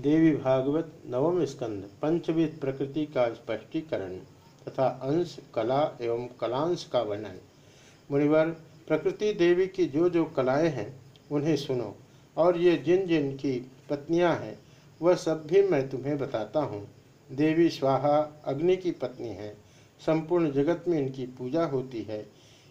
देवी भागवत नवम स्कंद पंचविध प्रकृति का स्पष्टीकरण तथा अंश, कला एवं कलांश का वर्णन। मुनिवर, प्रकृति देवी की जो जो कलाएँ हैं, उन्हें सुनो और ये जिन जिन की पत्नियाँ हैं, वह सब भी मैं तुम्हें बताता हूँ। देवी स्वाहा अग्नि की पत्नी है, संपूर्ण जगत में इनकी पूजा होती है।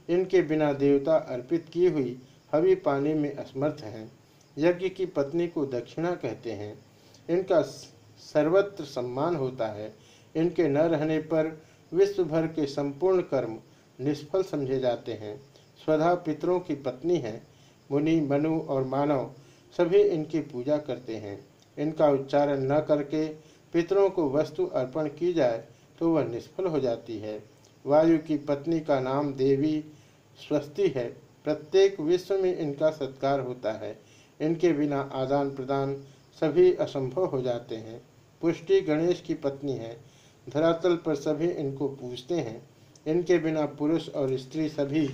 इनके बिना देवता अर्पित की हुई हवि पाने में असमर्थ हैं। यज्ञ की पत्नी को दक्षिणा कहते हैं। इनका सर्वत्र सम्मान होता है। इनके न रहने पर विश्व भर के संपूर्ण कर्म निष्फल समझे जाते हैं। स्वधा पितरों की पत्नी है। मुनि, मनु और मानव सभी इनकी पूजा करते हैं। इनका उच्चारण न करके पितरों को वस्तु अर्पण की जाए तो वह निष्फल हो जाती है। वायु की पत्नी का नाम देवी स्वस्ति है। प्रत्येक विश्व में इनका सत्कार होता है। इनके बिना आदान प्रदान सभी असंभव हो जाते हैं। पुष्टि गणेश की पत्नी है। धरातल पर सभी इनको पूजते हैं। इनके बिना पुरुष और स्त्री सभी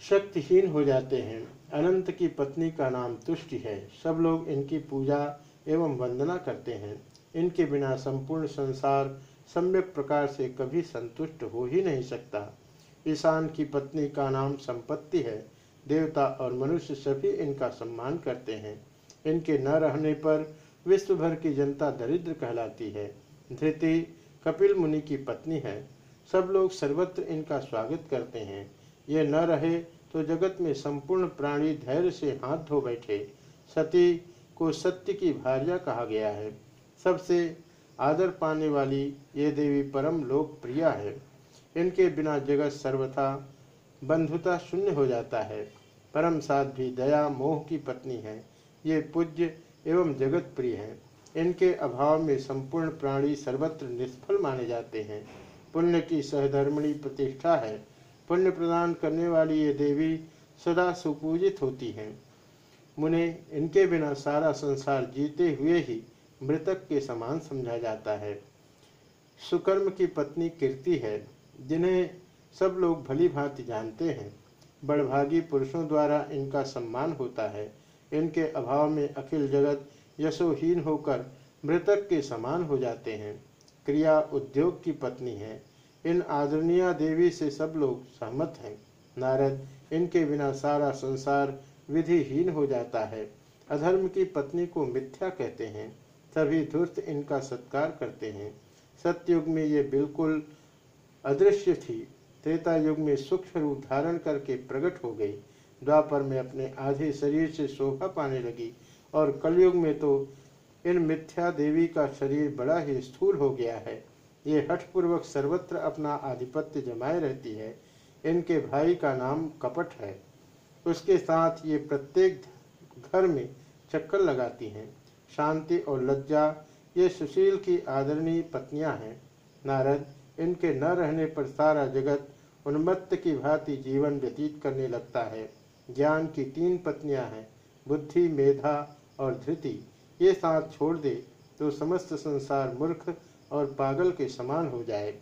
शक्तिहीन हो जाते हैं। अनंत की पत्नी का नाम तुष्टि है। सब लोग इनकी पूजा एवं वंदना करते हैं। इनके बिना संपूर्ण संसार सम्यक प्रकार से कभी संतुष्ट हो ही नहीं सकता। ईशान की पत्नी का नाम संपत्ति है। देवता और मनुष्य सभी इनका सम्मान करते हैं। इनके न रहने पर विश्व भर की जनता दरिद्र कहलाती है। धृति, कपिल मुनि की पत्नी है। सब लोग सर्वत्र इनका स्वागत करते हैं। ये न रहे तो जगत में संपूर्ण प्राणी धैर्य से हाथ धो बैठे। सती को सत्य की भार्या कहा गया है। सबसे आदर पाने वाली ये देवी परम लोकप्रिय है। इनके बिना जगत सर्वथा बंधुता शून्य हो जाता है। परम साध्वी दया मोह की पत्नी है। ये पूज्य एवं जगत प्रिय है। इनके अभाव में संपूर्ण प्राणी सर्वत्र निष्फल माने जाते हैं। पुण्य की सहधर्मणी प्रतिष्ठा है। पुण्य प्रदान करने वाली ये देवी सदा सुपूजित होती हैं। मुने इनके बिना सारा संसार जीते हुए ही मृतक के समान समझा जाता है। सुकर्म की पत्नी कीर्ति है, जिन्हें सब लोग भली भांति जानते हैं। बड़भागी पुरुषों द्वारा इनका सम्मान होता है। इनके अभाव में अखिल जगत यशोहीन होकर मृतक के समान हो जाते हैं। क्रिया उद्योग की पत्नी है। इन आदरणीय देवी से सब लोग सहमत हैं। नारद, इनके बिना सारा संसार विधिहीन हो जाता है। अधर्म की पत्नी को मिथ्या कहते हैं। सभी धूर्त इनका सत्कार करते हैं। सतयुग में ये बिल्कुल अदृश्य थी। त्रेता युग में सूक्ष्म रूप धारण करके प्रकट हो गई। द्वापर में अपने आधे शरीर से शोभा पाने लगी और कलयुग में तो इन मिथ्या देवी का शरीर बड़ा ही स्थूल हो गया है। ये हठपूर्वक सर्वत्र अपना आधिपत्य जमाए रहती है। इनके भाई का नाम कपट है। उसके साथ ये प्रत्येक घर में चक्कर लगाती हैं। शांति और लज्जा, ये सुशील की आदरणीय पत्नियाँ हैं। नारद, इनके न रहने पर सारा जगत उन्मत्त की भांति जीवन व्यतीत करने लगता है। ज्ञान की तीन पत्नियाँ हैं, बुद्धि, मेधा और धृति। ये साथ छोड़ दे तो समस्त संसार मूर्ख और पागल के समान हो जाए